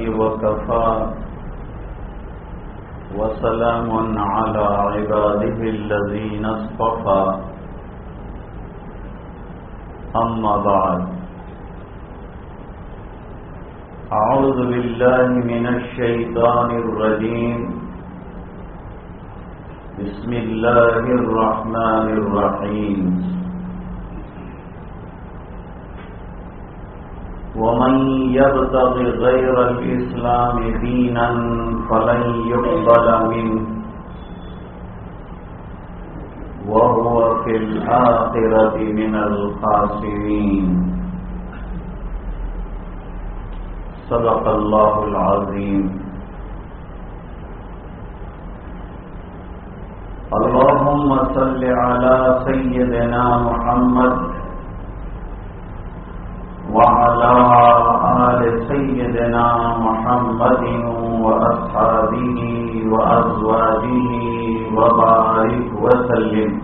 لله وكفى. وسلام على عباده الذين اصطفى. أما بعد. أعوذ بالله من الشيطان الرجيم. بسم الله الرحمن الرحيم. ومن يبتغ غير الإسلام دينا فلن يقبل منه. وهو في الآخرة من الخاسرين. صدق الله العظيم. اللهم صل على سيدنا محمد وعلى آل سيدنا محمد وأصحابه وأزواجه وبارك وسلم.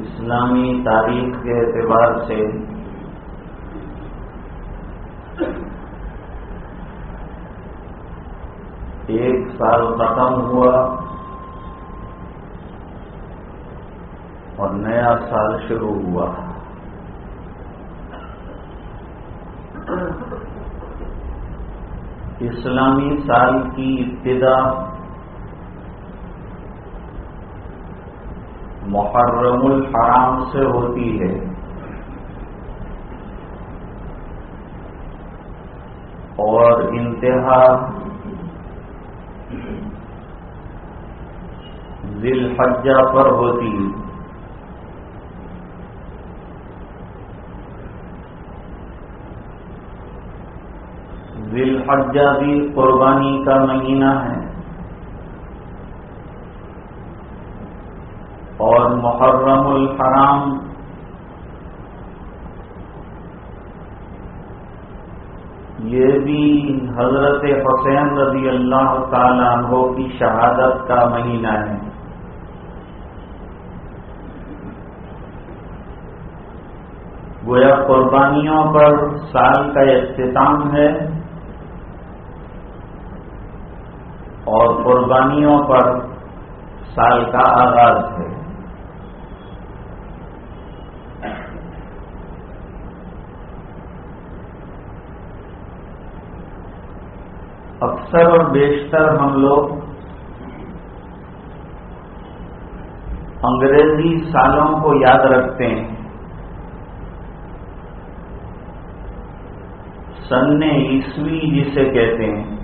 اسلامی تاریخ کے اعتبار سے ایک سال ختم ہوا اور نیا سال شروع ہوا۔ اسلامی سال کی ابتدا محرم الحرام سے ہوتی ہے۔ اور انتہا ذیل حجہ پر ہوتی ذیل حجہ بھی قربانی کا مہینہ ہے۔ اور محرم الحرام یہ بھی حضرت حسین رضی اللہ تعالیٰ عنہ کی شہادت کا مہینہ ہے۔ گویا قربانیوں پر سال کا اختتام ہے اور قربانیوں پر سال کا آغاز ہے۔ اکثر اور بیشتر ہم لوگ انگریزی سالوں کو یاد رکھتے ہیں۔ سن عیسوی جسے کہتے ہیں۔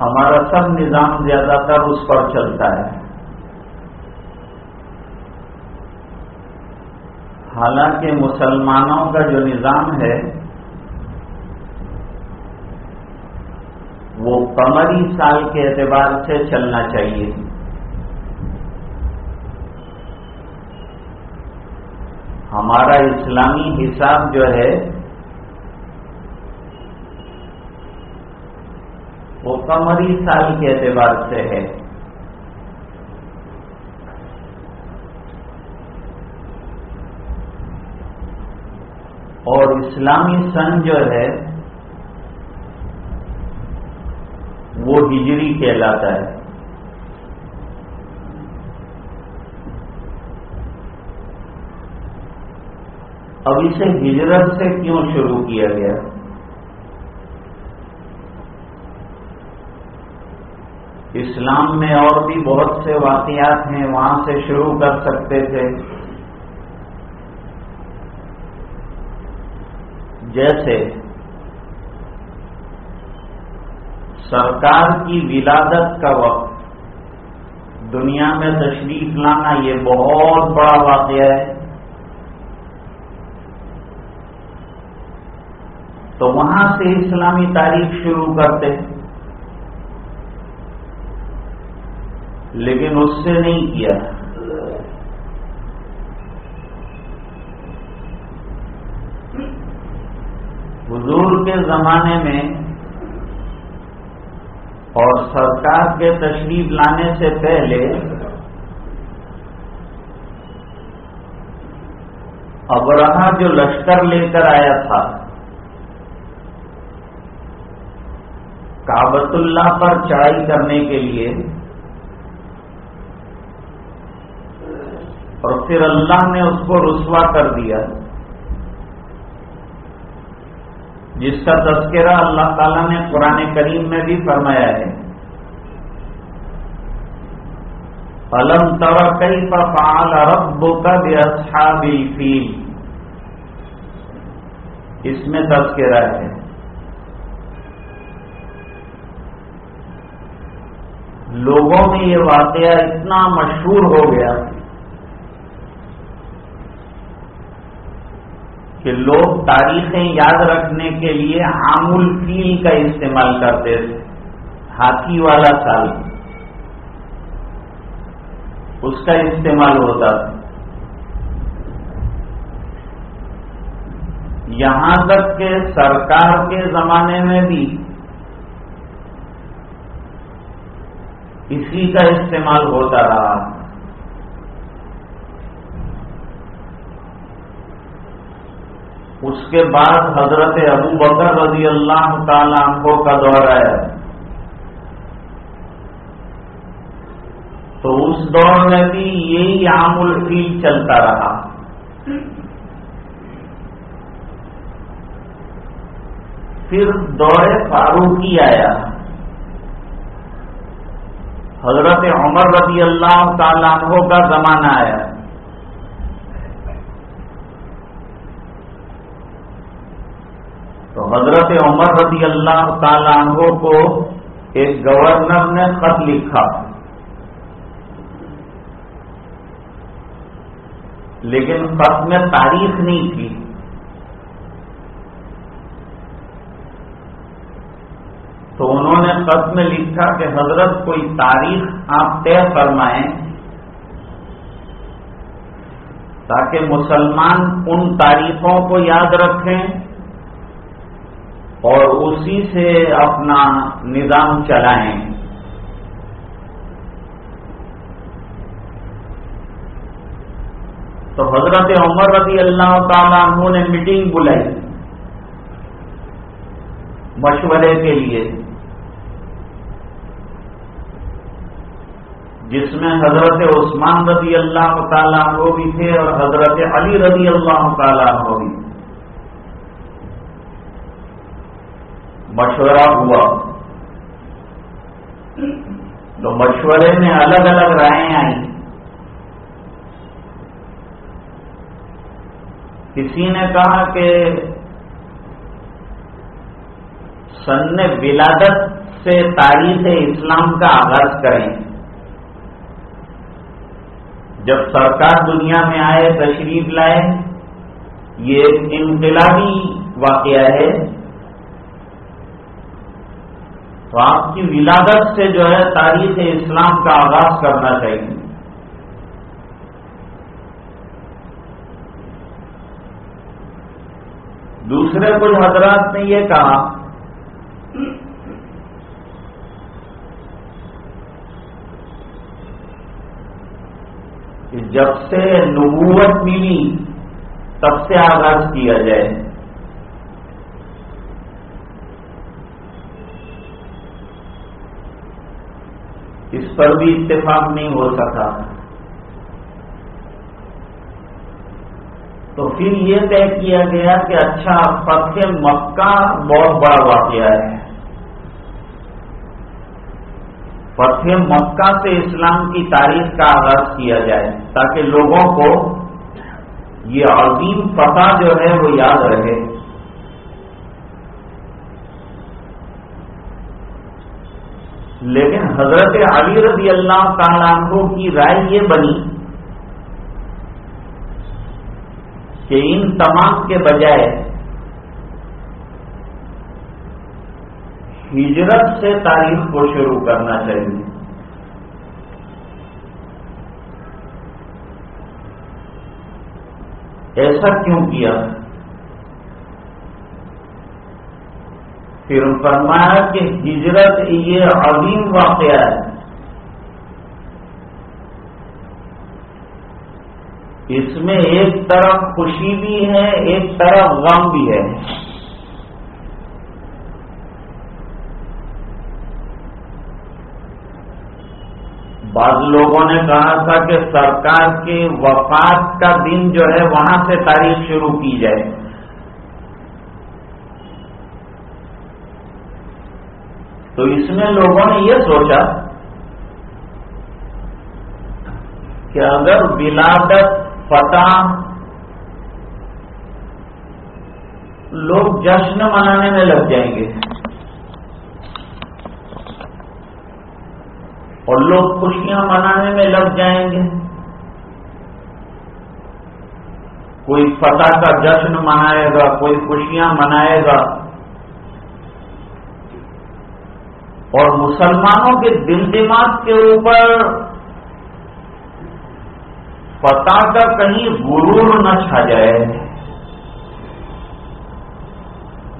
ہمارا سب نظام زیادہ تر اس پر چلتا ہے۔ حالانکہ مسلمانوں کا جو نظام ہے، وہ قمری سال کے اعتبار سے چلنا چاہیے۔ ہمارا اسلامی حساب جو ہے، وہ قمری سال کے اعتبار سے ہے۔ اور اسلامی سن جو ہے، وہ ہجری کہلاتا ہے۔ اب اسے ہجرت سے کیوں شروع کیا گیا؟ اسلام میں اور بھی بہت سے واقعات ہیں، وہاں سے شروع کر سکتے تھے۔ جیسے سرکار کی ولادت کا وقت۔ دنیا میں تشریف لانا یہ بہت بڑا واقعہ ہے۔ تو وہاں سے اسلامی تاریخ شروع کرتے لیکن اس سے نہیں کیا۔ حضور کے زمانے میں اور سرکار کے تشریف لانے سے پہلے ابرہا جو لشکر لے کر آیا تھا کابت اللہ پر چڑھائی کرنے کے لیے اور پھر اللہ نے اس کو رسوا کر دیا جس کا تذکرہ اللہ تعالیٰ نے قرآن کریم میں بھی فرمایا ہے۔ علم تر کئی پال رب کا بھی فیل اس میں تذکرہ ہے۔ لوگوں میں یہ واقعہ اتنا مشہور ہو گیا کہ لوگ تاریخیں یاد رکھنے کے لیے عام الفیل کا استعمال کرتے تھے، ہاتھی والا سال۔ اس کا استعمال ہوتا تھا۔ یہاں تک کہ سرکار کے زمانے میں بھی اسی کا استعمال ہوتا رہا۔ اس کے بعد حضرت ابو بکر رضی اللہ تعالی عنہ کا دور ہے۔ تو اس دور میں بھی یہی عام الفیل چلتا رہا۔ پھر دور فاروقی آیا۔ حضرت عمر رضی اللہ تعالیٰ عنہ کا زمانہ آیا تو حضرت عمر رضی اللہ تعالیٰ عنہ کو ایک گورنر نے خط لکھا۔ لیکن خط میں تاریخ نہیں تھی تو انہوں نے خط میں لکھا کہ حضرت کوئی تاریخ آپ طے فرمائیں تاکہ مسلمان ان تاریخوں کو یاد رکھیں اور اسی سے اپنا نظام چلائیں۔ تو حضرت عمر رضی اللہ تعالیٰ عنہ نے میٹنگ بلائی مشورے کے لیے۔ جس میں حضرت عثمان رضی اللہ تعالیٰ عنہ بھی تھے اور حضرت علی رضی اللہ تعالیٰ عنہ بھی مشورہ ہوا۔ تو مشورے میں الگ الگ رائے آئیں کسی نے کہا کہ سن ولادت سے تاریخ اسلام کا آغاز کریں۔ جب سرکار دنیا میں آئے، تشریف لائے، یہ ایک انقلابی واقعہ ہے۔ تو آپ کی ولادت سے جو ہے تاریخ اسلام کا آغاز کرنا چاہیے۔ دوسرے کچھ حضرات نے یہ کہا کہ جب سے نبوت ملی، تب سے آغاز کیا جائے۔ اس پر بھی اتفاق نہیں ہو سکا۔ تو پھر یہ طے کیا گیا کہ اچھا فتح مکہ بہت بڑا واقعہ ہے۔ فتح مکہ سے اسلام کی تاریخ کا آغاز کیا جائے تاکہ لوگوں کو یہ عظیم فتح جو ہے وہ یاد رہے۔ لیکن حضرت علی رضی اللہ تعالیٰ عنہ کی رائے یہ بنی کہ ان تمام کے بجائے ہجرت سے تاریخ کو شروع کرنا چاہیے۔ ایسا کیوں کیا؟ پھر فرمایا کہ ہجرت یہ عظیم واقعہ ہے۔ اس میں ایک طرف خوشی بھی ہے، ایک طرف غم بھی ہے۔ بعض لوگوں نے کہا تھا کہ سرکار کے وفات کا دن جو ہے وہاں سے تاریخ شروع کی جائے۔ تو اس میں لوگوں نے یہ سوچا کہ اگر ولادت، فتح لوگ جشن منانے میں لگ جائیں گے۔ اور لوگ خوشیاں منانے میں لگ جائیں گے۔ کوئی فتح کا جشن منائے گا، کوئی خوشیاں منائے گا۔ اور مسلمانوں کے دل دماغ کے اوپر فتح کا کہیں غرور نہ چھا جائے۔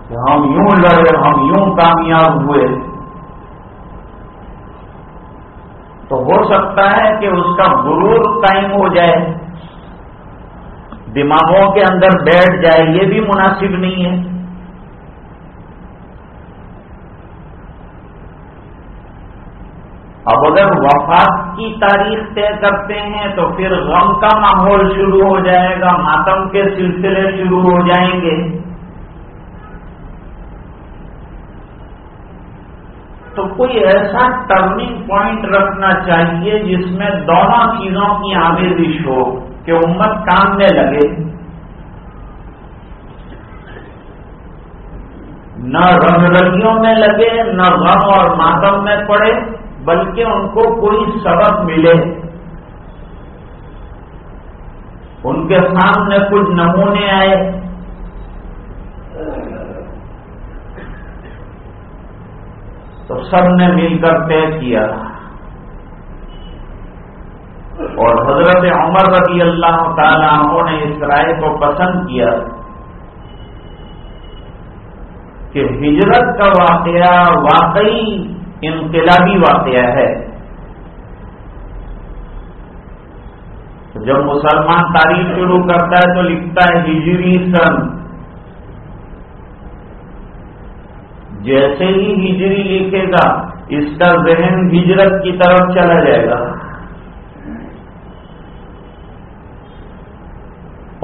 کہ ہم یوں لڑے، ہم یوں کامیاب ہوئے۔ تو ہو سکتا ہے کہ اس کا غرور قائم ہو جائے۔ دماغوں کے اندر بیٹھ جائے، یہ بھی مناسب نہیں ہے۔ اب اگر وفات کی تاریخ طے کرتے ہیں تو پھر غم کا ماحول شروع ہو جائے گا، ماتم کے سلسلے شروع ہو جائیں گے۔ تو کوئی ایسا ٹرننگ پوائنٹ رکھنا چاہیے جس میں دونوں چیزوں کی آمیزش ہو کہ امت کام میں لگے۔ نہ رنگ رنگیوں میں لگے، نہ غم اور ماتم میں پڑے، بلکہ ان کو کوئی سبق ملے۔ ان کے سامنے کچھ نمونے آئے۔ تو سب نے مل کر طے کیا۔ اور حضرت عمر رضی اللہ تعالیٰ عنہ نے اس رائے کو پسند کیا کہ ہجرت کا واقعہ واقعی انقلابی واقعہ ہے۔ جب مسلمان تاریخ شروع کرتا ہے تو لکھتا ہے ہجری سن۔ جیسے ہی ہجری لکھے گا، اس کا ذہن ہجرت کی طرف چلا جائے گا۔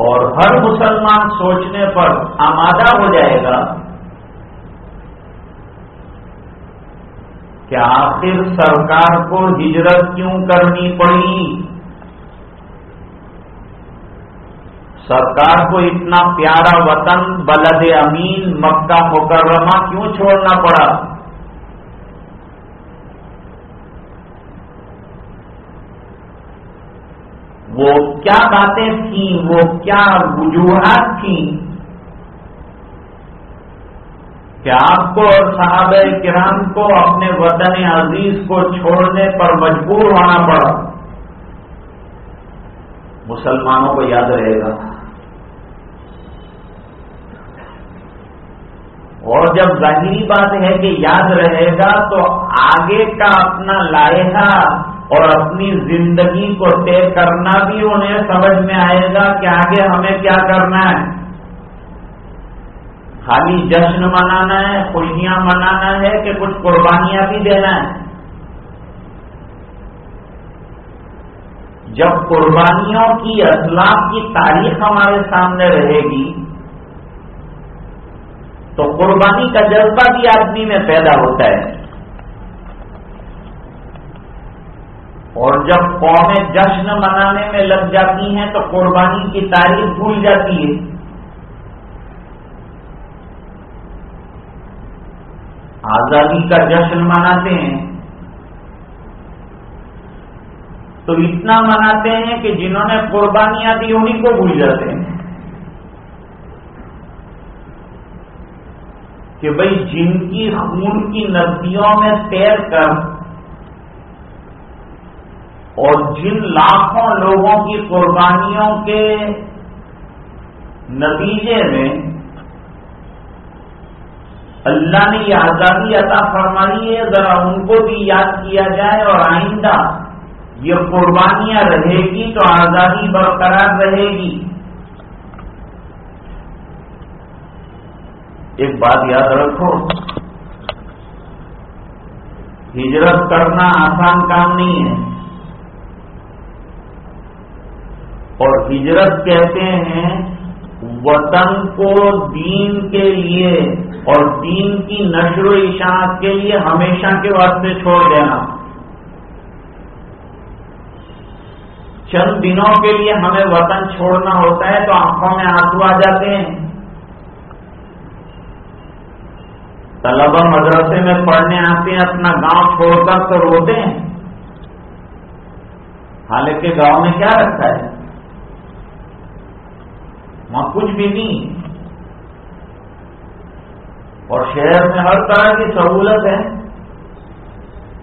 اور ہر مسلمان سوچنے پر آمادہ ہو جائے گا کہ آخر سرکار کو ہجرت کیوں کرنی پڑی؟ سرکار کو اتنا پیارا وطن بلد امین مکہ مکرمہ کیوں چھوڑنا پڑا؟ وہ کیا باتیں تھیں؟ وہ کیا وجوہات تھیں؟ کہ آپ کو اور صحابہ کرام کو اپنے وطن عزیز کو چھوڑنے پر مجبور ہونا پڑا؟ مسلمانوں کو یاد رہے گا۔ اور جب ظاہری بات ہے کہ یاد رہے گا تو آگے کا اپنا لائحہ اور اپنی زندگی کو طے کرنا بھی انہیں سمجھ میں آئے گا کہ آگے ہمیں کیا کرنا ہے۔ خالی جشن منانا ہے، خوشیاں منانا ہے کہ کچھ قربانیاں بھی دینا ہے۔ جب قربانیوں کی اسلام کی تاریخ ہمارے سامنے رہے گی تو قربانی کا جذبہ بھی آدمی میں پیدا ہوتا ہے۔ اور جب قومیں جشن منانے میں لگ جاتی ہیں تو قربانی کی تاریخ بھول جاتی ہے۔ آزادی کا جشن مناتے ہیں۔ تو اتنا مناتے ہیں کہ جنہوں نے قربانیاں دی انہیں کو بھول جاتے ہیں۔ کہ بھئی جن کی خون کی ندیوں میں تیر کر اور جن لاکھوں لوگوں کی قربانیوں کے نتیجے میں اللہ نے یہ آزادی عطا فرمائی ہے، ذرا ان کو بھی یاد کیا جائے اور آئندہ یہ قربانیاں رہے گی تو آزادی برقرار رہے گی۔ ایک بات یاد رکھو۔ ہجرت کرنا آسان کام نہیں ہے۔ اور ہجرت کہتے ہیں وطن کو دین کے لیے اور دین کی نشر و اشاعت کے لیے ہمیشہ کے واسطے چھوڑ دینا۔ چند دنوں کے لیے ہمیں وطن چھوڑنا ہوتا ہے تو آنکھوں میں آنسو آ جاتے ہیں۔ طلبا مدرسے میں پڑھنے آتے ہیں، اپنا گاؤں چھوڑ کر تو روتے ہیں۔ حالانکہ گاؤں میں کیا رکھتا ہے؟ وہاں کچھ بھی نہیں۔ اور شہر میں ہر طرح کی سہولت ہے۔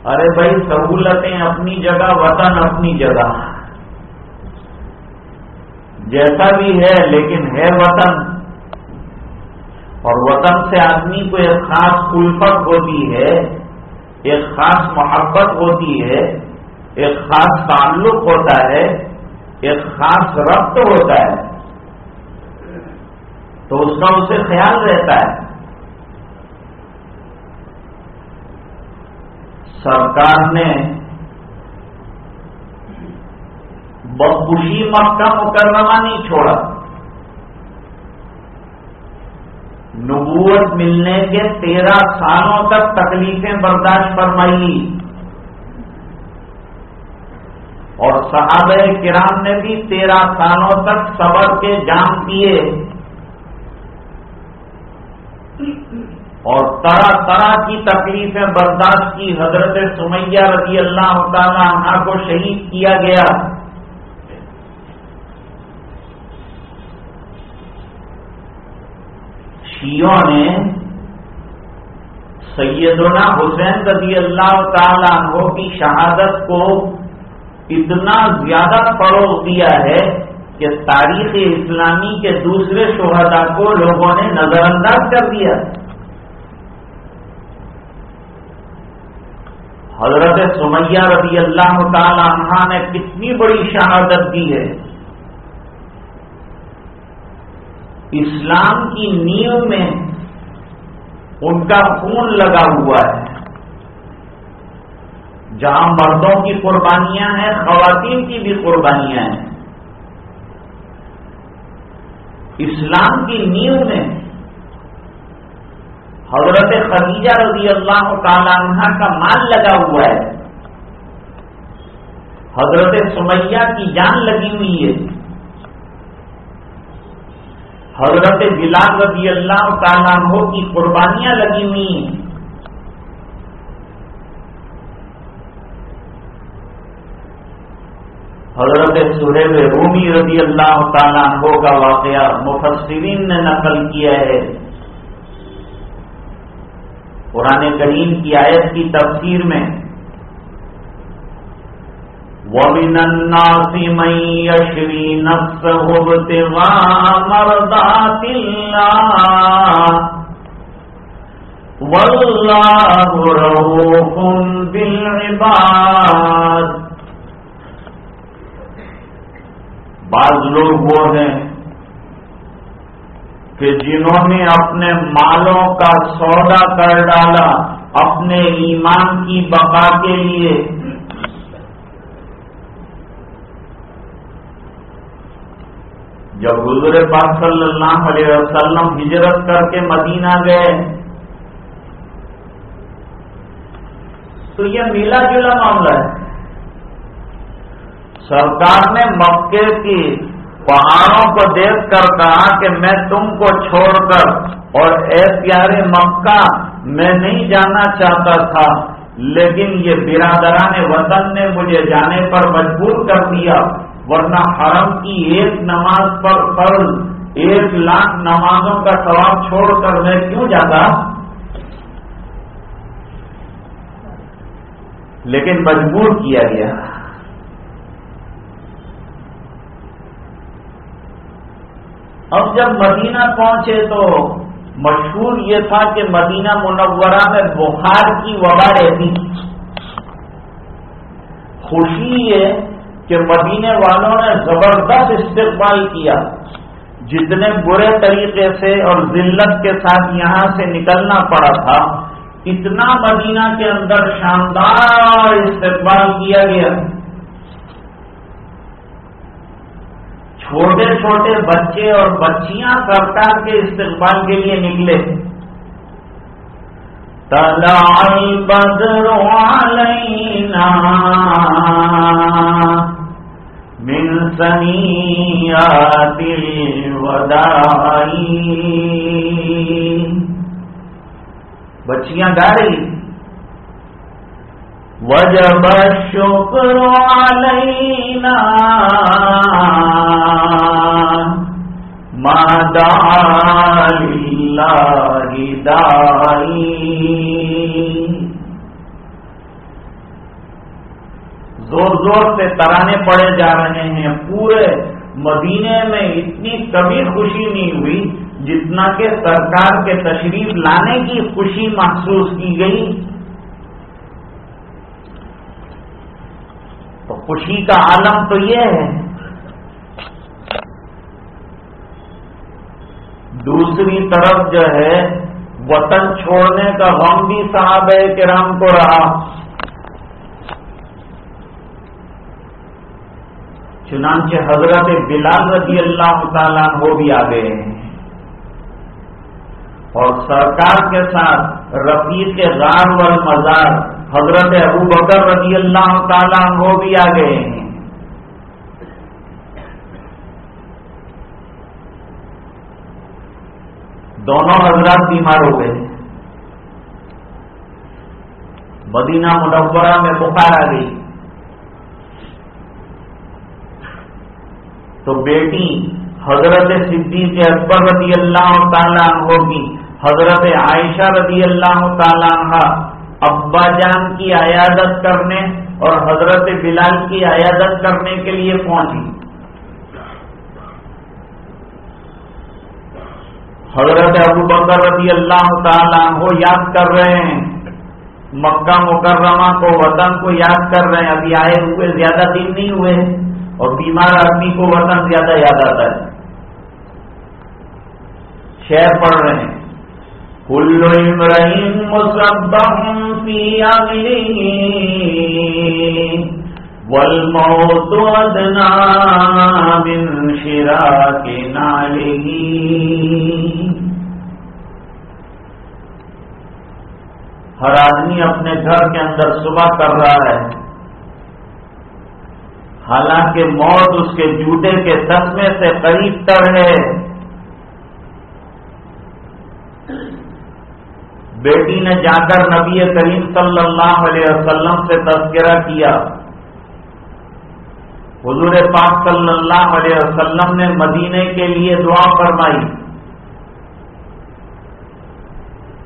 ارے بھائی، سہولتیں اپنی جگہ، وطن اپنی جگہ۔ جیسا بھی ہے، لیکن ہے وطن۔ اور وطن سے آدمی کو ایک خاص الفت ہوتی ہے، ایک خاص محبت ہوتی ہے، ایک خاص تعلق ہوتا ہے، ایک خاص ربط ہوتا ہے، تو اس کا اسے خیال رہتا ہے۔ سرکار نے بخوشی مکہ مکرمہ نہیں چھوڑا۔ نبوت ملنے کے تیرہ سالوں تک تکلیفیں برداشت فرمائی۔ اور صحابہ کرام نے بھی تیرہ سالوں تک صبر کے جام کیے۔ اور طرح طرح کی تکلیفیں برداشت کی حضرت سمیہ رضی اللہ تعالی عنہ کو شہید کیا گیا۔ شیوں نے سیدنا حسین رضی اللہ تعالی عنہ کی شہادت کو اتنا زیادہ فروغ دیا ہے کہ تاریخ اسلامی کے دوسرے شہدا کو لوگوں نے نظر انداز کر دیا۔ حضرت سمیہ رضی اللہ تعالی عنہ نے کتنی بڑی شہادت دی ہے۔ اسلام کی نیو میں ان کا خون لگا ہوا ہے۔ جہاں مردوں کی قربانیاں ہیں، خواتین کی بھی قربانیاں ہیں۔ اسلام کی نیو میں حضرت خدیجہ رضی اللہ تعالی عنہ کا مال لگا ہوا ہے۔ حضرت سمیہ کی جان لگی ہوئی ہے۔ حضرت بلال رضی اللہ تعالیٰ عنہ کی قربانیاں لگی ہوئی ہیں۔ حضرت سہیب رومی رضی اللہ تعالیٰ عنہ کا واقعہ مفسرین نے نقل کیا ہے۔ قرآن کریم کی آیت کی تفسیر میں وَمِنَ النَّاسِ مَن يَشْرِي نَفْسَهُ ابْتِغَاءَ مَرْضَاتِ اللَّهِ وَاللَّهُ رَءُوفٌ بِالْعِبَادِ بعض لوگ وہ ہیں کہ جنہوں نے اپنے مالوں کا سودا کر ڈالا اپنے ایمان کی بقا کے لیے جب حضور پاک صلی اللہ علیہ وسلم ہجرت کر کے مدینہ گئے، تو یہ میلا جلا معاملہ ہے؟ سرکار نے مکے کی پہاڑوں کو دیکھ کر کہا کہ میں تم کو چھوڑ کر اور اے پیارے مکہ، میں نہیں جانا چاہتا تھا، لیکن یہ برادران وطن نے مجھے جانے پر مجبور کر دیا۔ ورنہ حرم کی ایک نماز پر فرض ایک لاکھ نمازوں کا ثواب چھوڑ کر میں کیوں جاتا؟ لیکن مجبور کیا گیا۔ اب جب مدینہ پہنچے تو مشہور یہ تھا کہ مدینہ منورہ میں بخار کی وبا رہتی۔ خوشی یہ کہ مدینے والوں نے زبردست استقبال کیا۔ جتنے برے طریقے سے اور ذلت کے ساتھ یہاں سے نکلنا پڑا تھا، اتنا مدینہ کے اندر شاندار استقبال کیا گیا۔ چھوٹے چھوٹے بچے اور بچیاں سرکار کے استقبال کے لیے نکلے۔ بدر علینا۔ من سنیات الودائی بچیاں گا رہی۔ وجب الشکر علینا۔ دائی زور زور سے ترانے پڑے جا رہے ہیں۔ پورے مدینے میں اتنی کبھی خوشی نہیں ہوئی جتنا کہ سرکار کے تشریف لانے کی خوشی محسوس کی گئی۔ تو خوشی کا عالم تو یہ ہے۔ دوسری طرف جو ہے، وطن چھوڑنے کا غم بھی صاحب کرام کو رہا۔ چنانچہ حضرت بلال رضی اللہ تعالیٰ وہ بھی آ گئے ہیں۔ اور سرکار کے ساتھ رفیق کے غار مزار حضرت ابو بکر رضی اللہ تعالیٰ وہ بھی آ گئے ہیں۔ دونوں حضرات بیمار ہو گئے۔ مدینہ منورہ میں بخار آ گئی۔ تو بیٹی حضرت صدیق اکبر رضی اللہ تعالیٰ ہوگی حضرت عائشہ رضی اللہ تعالیٰ ابا جان کی عیادت کرنے اور حضرت بلال کی عیادت کرنے کے لیے پہنچی۔ حضرت ابو بکر رضی اللہ تعالیٰ کو یاد کر رہے ہیں۔ مکہ مکرمہ کو وطن کو یاد کر رہے ہیں۔ ابھی آئے ہوئے، زیادہ دن نہیں ہوئے۔ اور بیمار آدمی کو وطن زیادہ یاد آتا ہے۔ شہر پڑھ رہے ہیں۔ کلو امرین والموت ادنا من شراك ناله ہر آدمی اپنے گھر کے اندر صبح کر رہا ہے۔ حالانکہ موت اس کے جوتے کے تسمے سے قریب تر ہے۔ بیٹی نے جا کر نبی کریم صلی اللہ علیہ وسلم سے تذکرہ کیا۔ حضور پاک صلی اللہ علیہ وسلم نے مدینے کے لیے دعا فرمائی۔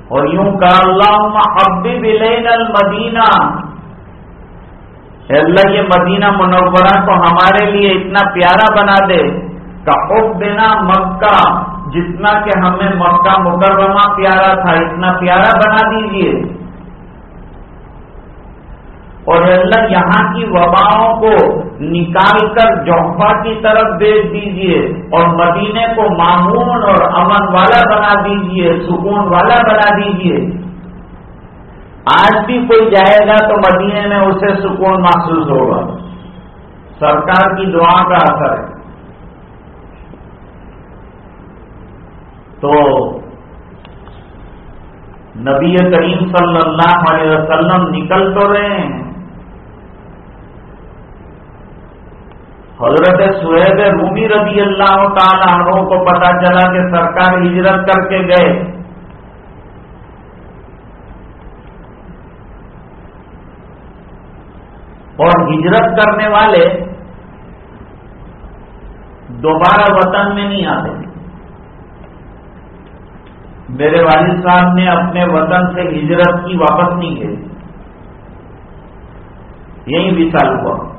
اور یوں کا اللہ حبیب المدینہ اللہ یہ مدینہ منورہ کو ہمارے لیے اتنا پیارا بنا دے کا حب بنا مکہ، جتنا کہ ہمیں مکہ مکرمہ پیارا تھا، اتنا پیارا بنا دیجیے اور اللہ یہاں کی وباؤں کو نکال کر جوفا کی طرف بیچ دیجیے اور مدینے کو معمون اور امن والا بنا دیجیے، سکون والا بنا دیجیے۔ آج بھی کوئی جائے گا تو مدینے میں اسے سکون محسوس ہوگا۔ سرکار کی دعا کا اثر ہے۔ تو نبی کریم صلی اللہ علیہ وسلم نکل تو رہے ہیں۔ حضرت سہیب رومی رضی اللہ تعالیٰ عنہ کو پتا چلا کہ سرکار ہجرت کر کے گئے۔ اور ہجرت کرنے والے دوبارہ وطن میں نہیں آتے۔ میرے والد صاحب نے اپنے وطن سے ہجرت کی واپس نہیں کی یہی بھی ہوا۔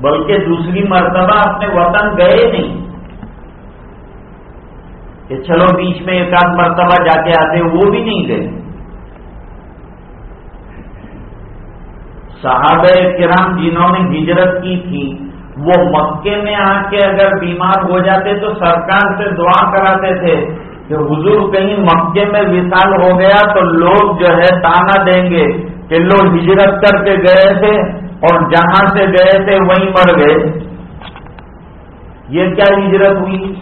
بلکہ دوسری مرتبہ اپنے وطن گئے نہیں۔ کہ چلو بیچ میں ایک آدھ مرتبہ جا کے آتے، وہ بھی نہیں گئے۔ صحابہ کرام جنہوں نے ہجرت کی تھی، وہ مکے میں آ کے اگر بیمار ہو جاتے تو سرکار سے دعا کراتے تھے کہ حضور کہیں مکے میں وشال ہو گیا تو لوگ جو ہے تانا دیں گے کہ لوگ ہجرت کر کے گئے تھے اور جہاں سے گئے تھے وہیں مر گئے۔ یہ کیا ہجرت ہوئی؟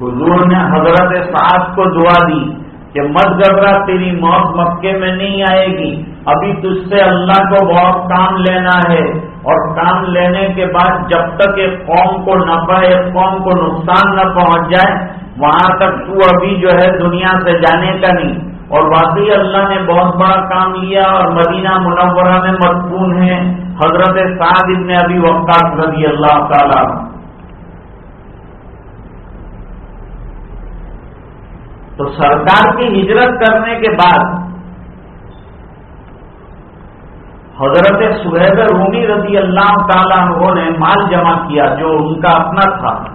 حضور نے حضرت سعد کو دعا دی۔ کہ مت گبرا تیری موت مکے میں نہیں آئے گی۔ ابھی تجھ سے اللہ کو بہت کام لینا ہے۔ اور کام لینے کے بعد جب تک ایک قوم کو نفع ایک قوم کو نقصان نہ پہنچ جائے، وہاں تک تو ابھی جو ہے دنیا سے جانے کا نہیں۔ اور واقعی اللہ نے بہت بڑا کام لیا اور مدینہ منورہ میں مضمون ہے حضرت سعد ابن ابھی وقت رضی اللہ تعالیٰ تو سرکار کی ہجرت کرنے کے بعد حضرت سہیب رومی رضی اللہ تعالیٰ عنہ نے مال جمع کیا جو ان کا اپنا تھا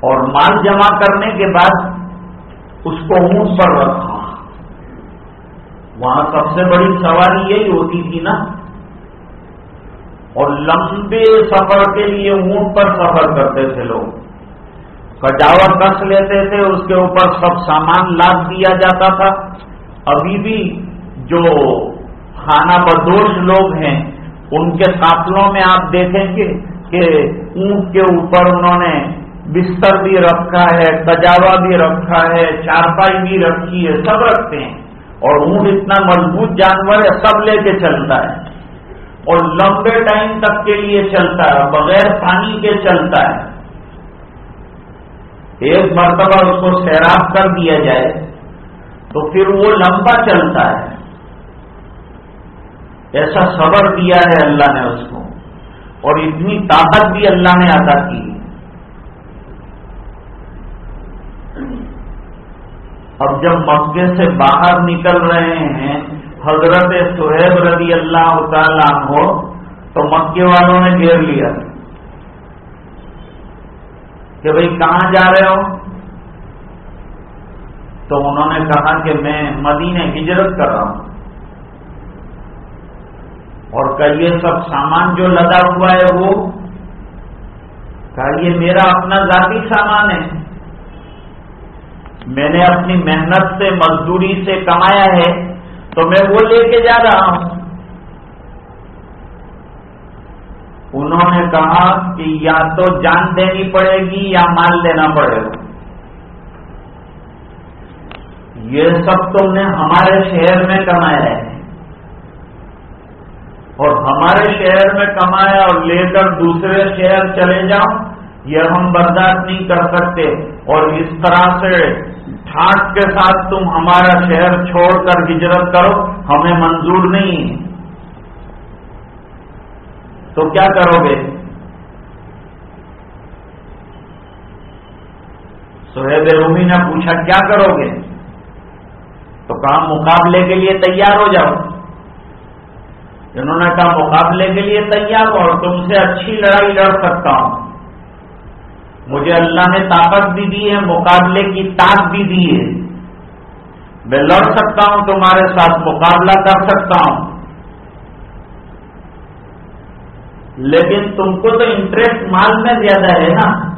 اور مال جمع کرنے کے بعد اس کو اونٹ پر رکھا۔ وہاں سب سے بڑی سواری یہی ہوتی تھی نا۔ اور لمبے سفر کے لیے اونٹ پر سفر کرتے تھے لوگ۔ کجاور کس لیتے تھے، اس کے اوپر سب سامان لاد دیا جاتا تھا۔ ابھی بھی جو خانہ بدوش لوگ ہیں، ان کے قافلوں میں آپ دیکھیں گے کہ اونٹ کے اوپر انہوں نے بستر بھی رکھا ہے، کجاوا بھی رکھا ہے، چارپائی بھی رکھی ہے، سب رکھتے ہیں۔ اور اونٹ اتنا مضبوط جانور ہے، سب لے کے چلتا ہے۔ اور لمبے ٹائم تک کے لیے چلتا ہے، بغیر پانی کے چلتا ہے۔ ایک مرتبہ اس کو سیراب کر دیا جائے تو پھر وہ لمبا چلتا ہے۔ ایسا صبر دیا ہے اللہ نے اس کو۔ اور اتنی طاقت بھی اللہ نے ادا کی۔ اب جب مکے سے باہر نکل رہے ہیں، حضرت سہیب رضی اللہ تعالیٰ ہو تو مکے والوں نے گھیر لیا۔ کہ بھئی کہاں جا رہے ہو؟ تو انہوں نے کہا کہ میں مدینے ہجرت کر رہا ہوں۔ اور کہ یہ سب سامان جو لدا ہوا ہے وہ؟ کہ یہ میرا اپنا ذاتی سامان ہے۔ میں نے اپنی محنت سے، مزدوری سے کمایا ہے تو میں وہ لے کے جا رہا ہوں۔ انہوں نے کہا کہ یا تو جان دینی پڑے گی یا مال دینا پڑے گا۔ یہ سب تم نے ہمارے شہر میں کمایا ہے۔ اور ہمارے شہر میں کمایا اور لے کر دوسرے شہر چلے جاؤ، یہ ہم برداشت نہیں کر سکتے۔ اور اس طرح سے ٹھاٹ کے ساتھ تم ہمارا شہر چھوڑ کر ہجرت کرو، ہمیں منظور نہیں ہے۔ تو کیا کرو گے؟ سہیب رومی نے پوچھا، کیا کرو گے؟ تو کہا، مقابلے کے لیے تیار ہو جاؤ۔ انہوں نے کہا، مقابلے کے لیے تیار ہو، اور تم سے اچھی لڑائی لڑ سکتا ہوں۔ مجھے اللہ نے طاقت بھی دی ہے، مقابلے کی طاق بھی دی ہے۔ میں لڑ سکتا ہوں، تمہارے ساتھ مقابلہ کر سکتا ہوں۔ لیکن تم کو تو انٹرسٹ مال میں زیادہ ہے نا۔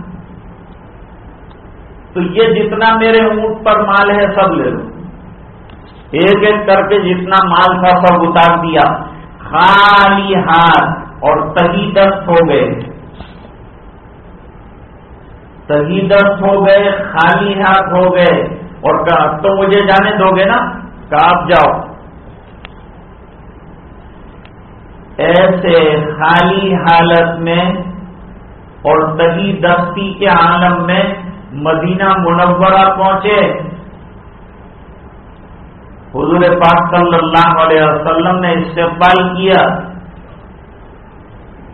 تو یہ جتنا میرے اونٹ پر مال ہے سب لے لو۔ ایک ایک کر کے جتنا مال تھا سب اتار دیا۔ خالی ہاتھ اور تہی دست ہو گئے۔ تہی دست ہو گئے، خالی ہاتھ ہو گئے۔ اور تو مجھے جانے دو گے نا؟ کہ آپ جاؤ۔ ایسے خالی حالت میں اور تہی دستی کے عالم میں مدینہ منورہ پہنچے۔ حضور پاک صلی اللہ علیہ وسلم نے استقبال کیا۔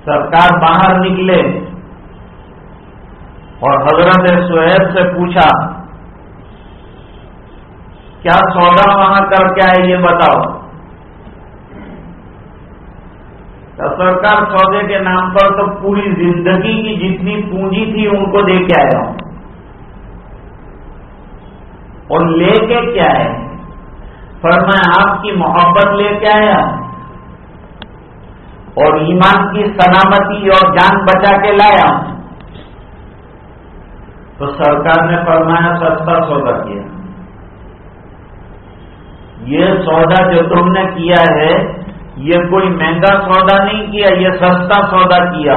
سرکار باہر نکلے اور حضرت سہیب سے پوچھا، کیا سودا وہاں کر کے آئے یہ بتاؤ تو سرکار سودے کے نام پر تو پوری زندگی کی جتنی پونجی تھی ان کو دے کے آیا ہوں۔ اور لے کے کیا ہے؟ پر میں آپ کی محبت لے کے آیا۔ اور ایمان کی سلامتی اور جان بچا کے لایا۔ ہوں تو سرکار نے فرمایا سستا سودا کیا۔ یہ سودا جو تم نے کیا ہے یہ کوئی مہنگا سودا نہیں کیا، یہ سستا سودا کیا۔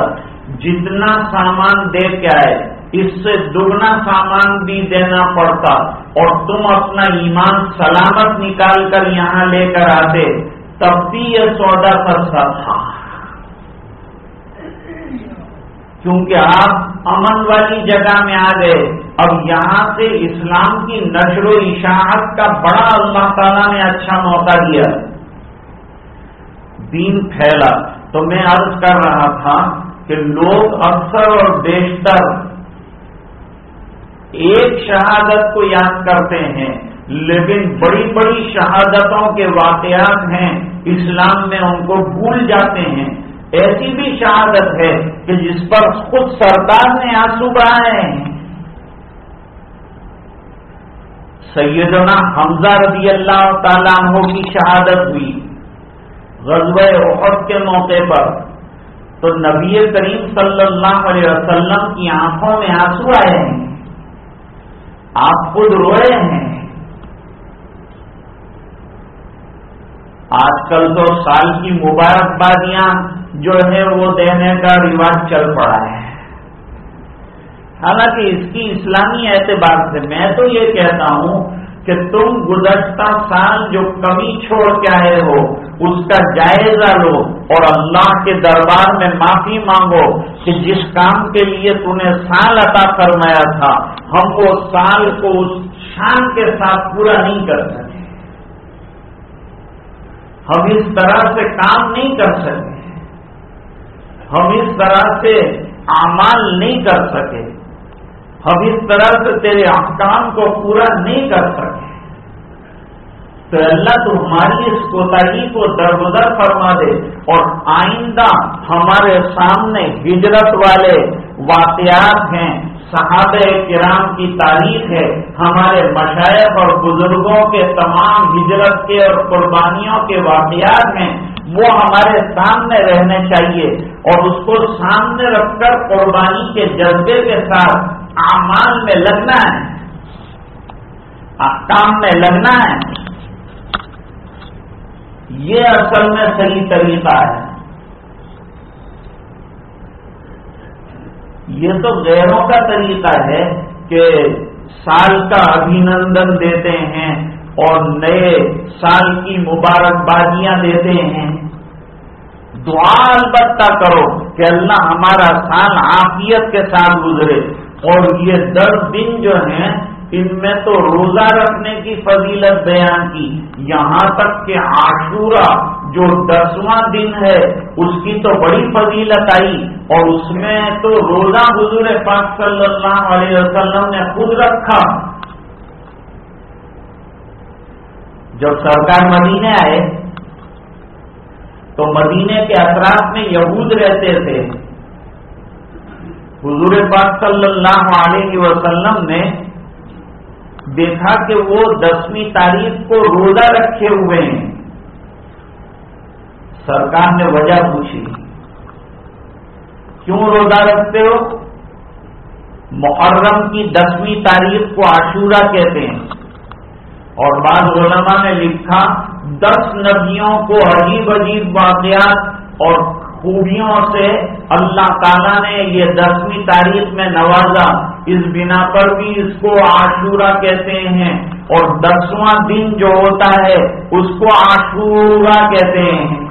جتنا سامان دے کے آئے، اس سے دگنا سامان بھی دینا پڑتا۔ اور تم اپنا ایمان سلامت نکال کر یہاں لے کر آتے، تب بھی یہ سودا سستا۔ تھا کیونکہ آپ امن والی جگہ میں آ گئے۔ اب یہاں سے اسلام کی نشر و اشاعت کا بڑا اللہ تعالیٰ نے اچھا موقع دیا۔ دین پھیلا۔ تو میں عرض کر رہا تھا کہ لوگ اکثر اور بیشتر ایک شہادت کو یاد کرتے ہیں، لیکن بڑی بڑی شہادتوں کے واقعات ہیں، اسلام میں ان کو بھول جاتے ہیں۔ ایسی بھی شہادت ہے کہ جس پر خود سرکار نے آنسو بڑھائے ہیں۔ سیدنا حمزہ رضی اللہ تعالیٰ عنہ کی شہادت ہوئی۔ غزب احد کے موقع پر تو نبی کریم صلی اللہ علیہ وسلم کی آنکھوں میں آنسو آئے ہیں۔ آپ خود روئے ہیں۔ آج کل تو سال کی مبارکبادیاں جو ہے وہ دینے کا رواج چل پڑا ہے۔ حالانکہ اس کی اسلامی اعتبار سے میں تو یہ کہتا ہوں کہ تم گزشتہ سال جو کمی چھوڑ کے آئے ہو اس کا جائزہ لو اور اللہ کے دربار میں معافی مانگو کہ جس کام کے لیے تم نے سال عطا فرمایا تھا، ہم وہ سال کو اس شان کے ساتھ پورا نہیں کر سکے ہم اس طرح سے کام نہیں کر سکے ہم اس طرح سے اعمال نہیں کر سکے۔ ہم اس طرح سے تیرے احکام کو پورا نہیں کر سکے تو اللہ تمہاری اس کوتاہی کو درگزر فرما دے اور آئندہ ہمارے سامنے ہجرت والے واقعات ہیں، صحابہ کرام کی تاریخ ہے، ہمارے مشائق اور بزرگوں کے تمام ہجرت کے اور قربانیوں کے واقعات ہیں، وہ ہمارے سامنے رہنے چاہیے اور اس کو سامنے رکھ کر قربانی کے جذبے کے ساتھ اعمال میں لگنا ہے۔ کام میں لگنا ہے۔ یہ اصل میں صحیح طریقہ ہے۔ یہ تو غیروں کا طریقہ ہے کہ سال کا ابھینندن دیتے ہیں اور نئے سال کی مبارکبادیاں دیتے ہیں۔ دعا البتہ کرو کہ اللہ ہمارا سال عافیت کے ساتھ گزرے اور یہ دس دن جو ہیں ان میں تو روزہ رکھنے کی فضیلت بیان کی۔ یہاں تک کہ عاشورہ جو دسواں دن ہے، اس کی تو بڑی فضیلت آئی۔ اور اس میں تو روزہ حضور پاک صلی اللہ علیہ وسلم نے خود رکھا۔ جب سرکار مدینے آئے، تو مدینے کے اثرات میں یہود رہتے تھے۔ حضور پاک صلی اللہ علیہ وسلم نے دیکھا کہ وہ دسویں تاریخ کو روزہ رکھے ہوئے ہیں۔ سرکار نے وجہ پوچھی، کیوں روزہ رکھتے ہو؟ محرم کی دسویں تاریخ کو عاشورہ کہتے ہیں۔ اور بعض علماء نے لکھا، دس نبیوں کو عجیب عجیب واقعات اور خوبیوں سے اللہ تعالیٰ نے یہ دسویں تاریخ میں نوازا۔ اس بنا پر بھی اس کو عاشورہ کہتے ہیں اور دسواں دن جو ہوتا ہے اس کو عاشورہ کہتے ہیں۔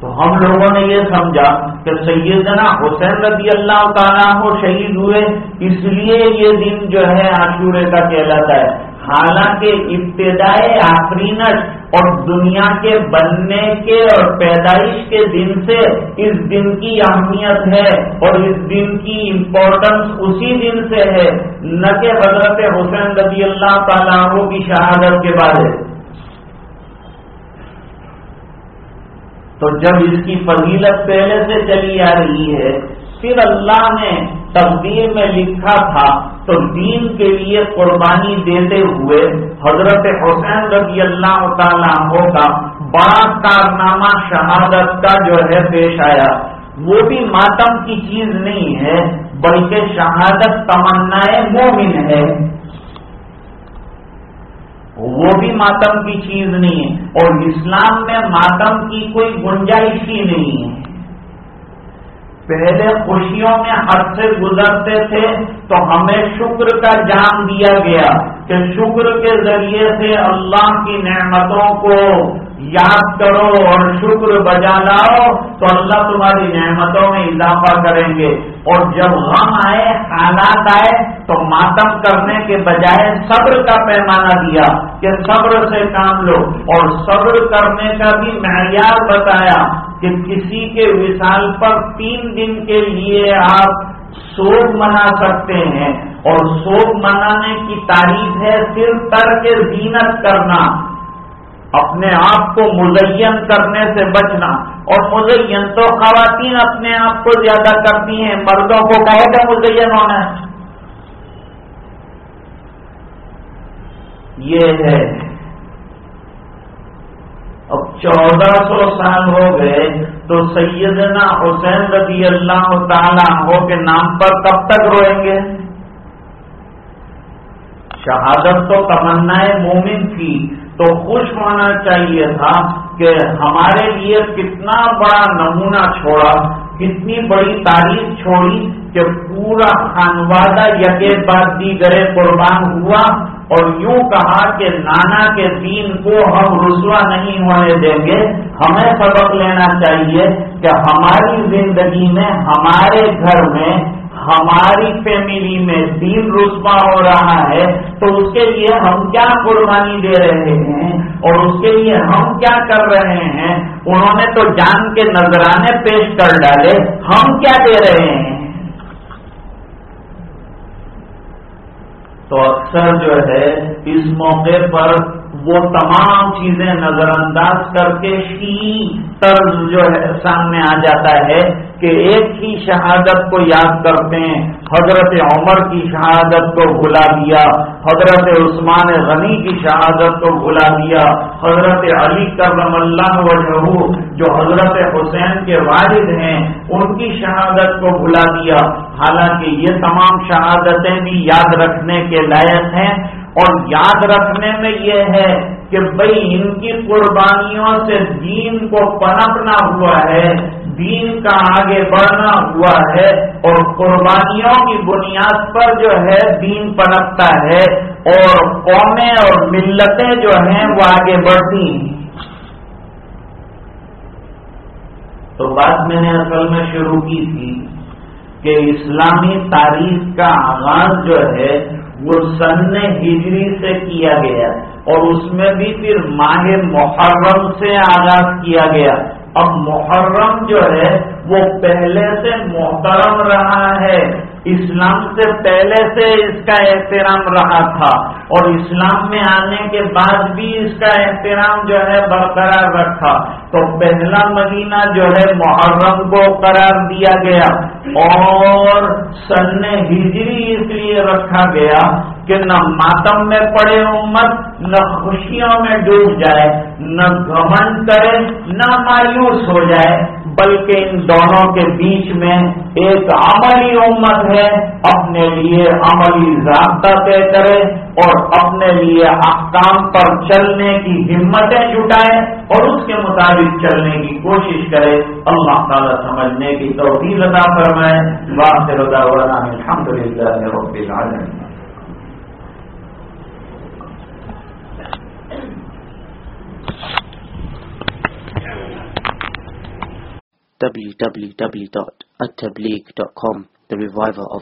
تو ہم لوگوں نے یہ سمجھا کہ سیدنا حسین رضی اللہ تعالیٰ کو شہید ہوئے، اس لیے یہ دن جو ہے عاشورے کا کہلاتا ہے۔ حالانکہ ابتدائی آفرینت اور دنیا کے بننے کے اور پیدائش کے دن سے اس دن کی اہمیت ہے اور اس دن کی امپورٹنس اسی دن سے ہے، نہ کہ حضرت حسین رضی اللہ تعالیٰ کی شہادت کے بارے۔ تو جب اس کی فضیلت پہلے سے چلی آ رہی ہے، پھر اللہ نے تقدیر میں لکھا تھا تو دین کے لیے قربانی دیتے ہوئے حضرت حسین رضی اللہ تعالیٰ کا بڑا کارنامہ شہادت کا جو ہے پیش آیا۔ وہ بھی ماتم کی چیز نہیں ہے، بلکہ شہادت تمنا مومن ہے۔ وہ بھی ماتم کی چیز نہیں ہے اور اسلام میں ماتم کی کوئی گنجائش ہی نہیں ہے۔ پہلے خوشیوں میں حد سے گزرتے تھے تو ہمیں شکر کا جام دیا گیا کہ شکر کے ذریعے سے اللہ کی نعمتوں کو یاد کرو اور شکر بجا لاؤ تو اللہ تمہاری نعمتوں میں اضافہ کریں گے۔ اور جب غم آئے، حالات آئے، تو ماتم کرنے کے بجائے صبر کا پیمانہ دیا کہ صبر سے کام لو۔ اور صبر کرنے کا بھی معیار بتایا کہ کسی کے وشال پر تین دن کے لیے آپ سوگ منا سکتے ہیں اور سوگ منانے کی تعریف ہے صرف تر کے زینت کرنا، اپنے آپ کو مزین کرنے سے بچنا۔ اور مزین تو خواتین اپنے آپ کو زیادہ کرتی ہیں، مردوں کو کہے گا مزین ہونا ہے۔ یہ ہے اب چودہ سو سال ہو گئے تو سیدنا حسین رضی اللہ تعالیٰ ہو کے نام پر کب تک روئیں گے؟ شہادت تو تمنا مومن تھی تو خوش ہونا چاہیے تھا کہ ہمارے لیے کتنا بڑا نمونہ چھوڑا، کتنی بڑی تعریف چھوڑی کہ پورا خانوادہ یقے بعد دیگرے قربان ہوا۔ اور یوں کہا کہ نانا کے دین کو ہم رسوا نہیں ہونے دیں گے، ہمیں سبق لینا چاہیے کہ ہماری زندگی میں، ہمارے گھر میں، ہماری فیملی میں دین رسوا ہو رہا ہے، تو اس کے لیے ہم کیا قربانی دے رہے ہیں؟ اور اس کے لیے ہم کیا کر رہے ہیں؟ انہوں نے تو جان کے نذرانے پیش کر ڈالے، ہم کیا دے رہے ہیں؟ تو اکثر جو ہے اس موقع پر وہ تمام چیزیں نظر انداز کر کے ہی طرز جو ہے سامنے آ جاتا ہے کہ ایک ہی شہادت کو یاد کرتے ہیں۔ حضرت عمر کی شہادت کو بھلا دیا، حضرت عثمان غنی کی شہادت کو بھلا دیا، حضرت علی کرم اللہ وجہ جو حضرت حسین کے والد ہیں، ان کی شہادت کو بھلا دیا۔ حالانکہ یہ تمام شہادتیں بھی یاد رکھنے کے لائق ہیں۔ اور یاد رکھنے میں یہ ہے کہ بھائی ان کی قربانیوں سے دین کو پنپنا ہوا ہے، دین کا آگے بڑھنا ہوا ہے اور قربانیوں کی بنیاد پر جو ہے دین پنپتا ہے اور قومیں اور ملتیں جو ہیں وہ آگے بڑھتی ہیں۔ تو بات میں نے اصل میں شروع کی تھی کہ اسلامی تاریخ کا آغاز جو ہے وہ سن ہجری سے کیا گیا اور اس میں بھی پھر ماہ محرم سے آغاز کیا گیا۔ اب محرم جو ہے وہ پہلے سے محترم رہا ہے۔ اسلام سے پہلے سے اس کا احترام رہا تھا اور اسلام میں آنے کے بعد بھی اس کا احترام جو ہے برقرار رکھا۔ تو پہلا مہینہ جو ہے محرم کو قرار دیا گیا۔ اور سن ہجری اس لیے رکھا گیا کہ نہ ماتم میں پڑے امت، نہ خوشیوں میں ڈوب جائے، نہ گمن کرے، نہ مایوس ہو جائے، بلکہ ان دونوں کے بیچ میں ایک عملی امت ہے، اپنے لیے عملی ضابطہ طے کرے اور اپنے لیے احکام پر چلنے کی ہمتیں جٹائے اور اس کے مطابق چلنے کی کوشش کرے۔ اللہ تعالیٰ سمجھنے کی توفیق عطا فرمائے۔ সময় www.attableague.com, the reviver of the